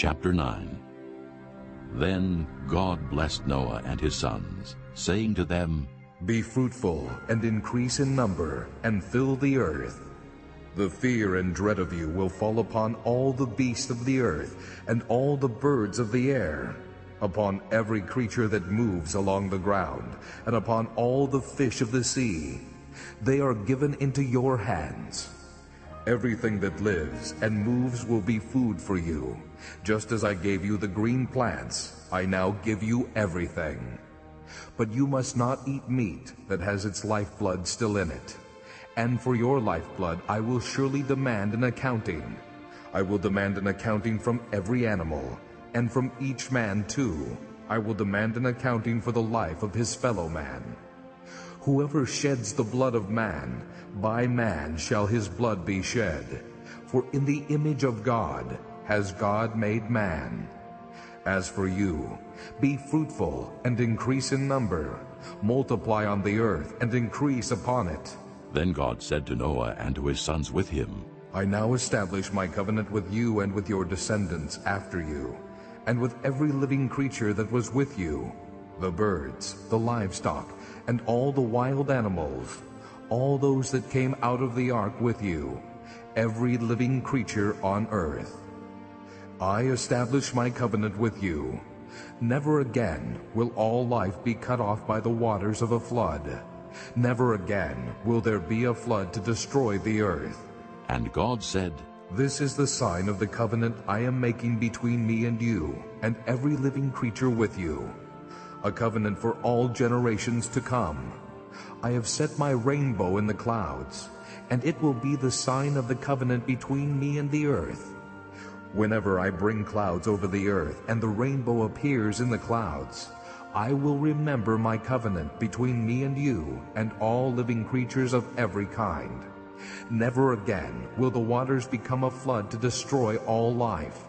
Chapter 9 Then God blessed Noah and his sons, saying to them, Be fruitful and increase in number, and fill the earth. The fear and dread of you will fall upon all the beasts of the earth, and all the birds of the air, upon every creature that moves along the ground, and upon all the fish of the sea. They are given into your hands. Everything that lives and moves will be food for you. Just as I gave you the green plants, I now give you everything. But you must not eat meat that has its lifeblood still in it. And for your lifeblood I will surely demand an accounting. I will demand an accounting from every animal, and from each man too. I will demand an accounting for the life of his fellow man. Whoever sheds the blood of man, by man shall his blood be shed. For in the image of God has God made man. As for you, be fruitful and increase in number. Multiply on the earth and increase upon it. Then God said to Noah and to his sons with him, I now establish my covenant with you and with your descendants after you, and with every living creature that was with you, the birds, the livestock, and all the wild animals, all those that came out of the ark with you, every living creature on earth. I establish my covenant with you. Never again will all life be cut off by the waters of a flood. Never again will there be a flood to destroy the earth. And God said, This is the sign of the covenant I am making between me and you, and every living creature with you, a covenant for all generations to come. I have set my rainbow in the clouds, and it will be the sign of the covenant between me and the earth. Whenever I bring clouds over the earth, and the rainbow appears in the clouds, I will remember my covenant between me and you and all living creatures of every kind. Never again will the waters become a flood to destroy all life.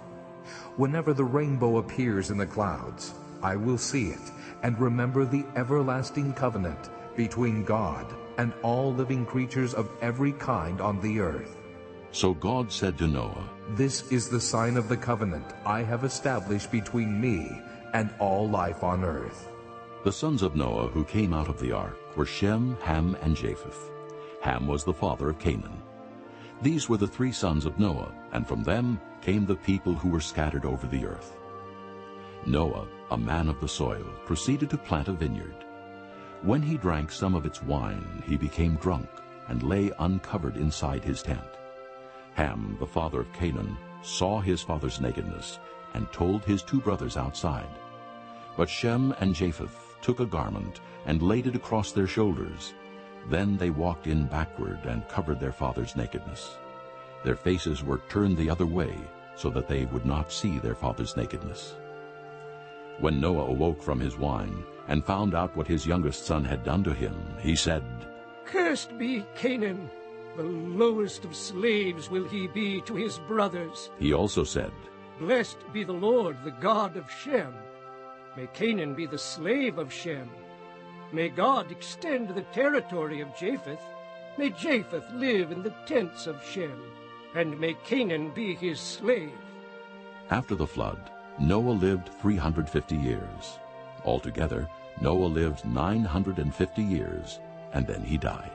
Whenever the rainbow appears in the clouds, I will see it and remember the everlasting covenant between God and all living creatures of every kind on the earth. So God said to Noah, This is the sign of the covenant I have established between me and all life on earth. The sons of Noah who came out of the ark were Shem, Ham, and Japheth. Ham was the father of Canaan. These were the three sons of Noah, and from them came the people who were scattered over the earth. Noah, a man of the soil, proceeded to plant a vineyard. When he drank some of its wine, he became drunk and lay uncovered inside his tent. Ham, the father of Canaan, saw his father's nakedness and told his two brothers outside. But Shem and Japheth took a garment and laid it across their shoulders. Then they walked in backward and covered their father's nakedness. Their faces were turned the other way so that they would not see their father's nakedness. When Noah awoke from his wine and found out what his youngest son had done to him, he said, Cursed be Canaan! The lowest of slaves will he be to his brothers. He also said, Blessed be the Lord, the God of Shem. May Canaan be the slave of Shem. May God extend the territory of Japheth. May Japheth live in the tents of Shem. And may Canaan be his slave. After the flood, Noah lived 350 years. Altogether, Noah lived 950 years, and then he died.